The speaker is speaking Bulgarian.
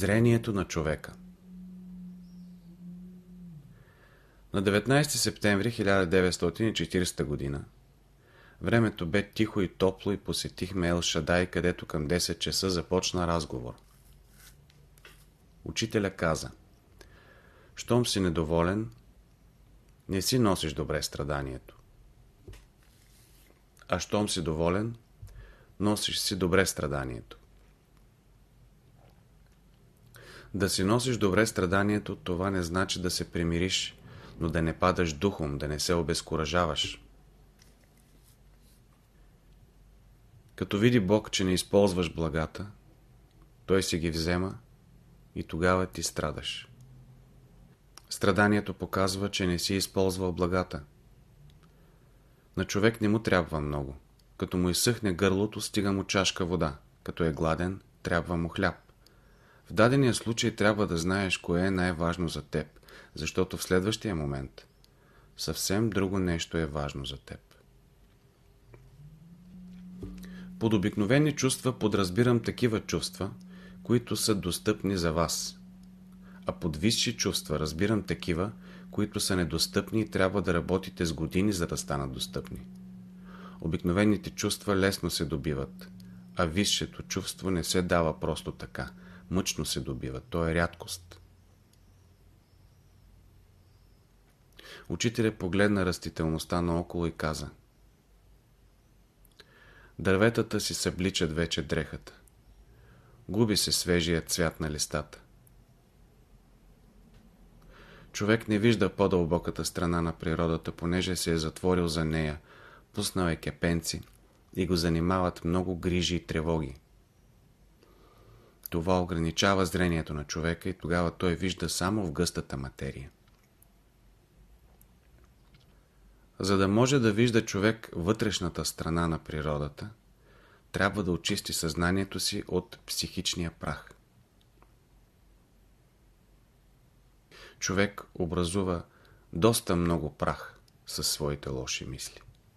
Зрението на човека На 19 септември 1940 г. времето бе тихо и топло и посетихме Ел Шадай, където към 10 часа започна разговор. Учителя каза Щом си недоволен, не си носиш добре страданието. А щом си доволен, носиш си добре страданието. Да си носиш добре страданието, това не значи да се примириш, но да не падаш духом, да не се обезкуражаваш. Като види Бог, че не използваш благата, Той си ги взема и тогава ти страдаш. Страданието показва, че не си използвал благата. На човек не му трябва много. Като му изсъхне гърлото, стига му чашка вода. Като е гладен, трябва му хляб. В дадения случай трябва да знаеш кое е най-важно за теб, защото в следващия момент съвсем друго нещо е важно за теб. Под обикновени чувства подразбирам такива чувства, които са достъпни за вас. А под висши чувства разбирам такива, които са недостъпни и трябва да работите с години, за да станат достъпни. Обикновените чувства лесно се добиват, а висшето чувство не се дава просто така. Мъчно се добива. То е рядкост. Учителя погледна растителността наоколо и каза Дърветата си събличат вече дрехата. Губи се свежия цвят на листата. Човек не вижда по-дълбоката страна на природата, понеже се е затворил за нея, пуснал е кепенци и го занимават много грижи и тревоги. Това ограничава зрението на човека и тогава той вижда само в гъстата материя. За да може да вижда човек вътрешната страна на природата, трябва да очисти съзнанието си от психичния прах. Човек образува доста много прах със своите лоши мисли.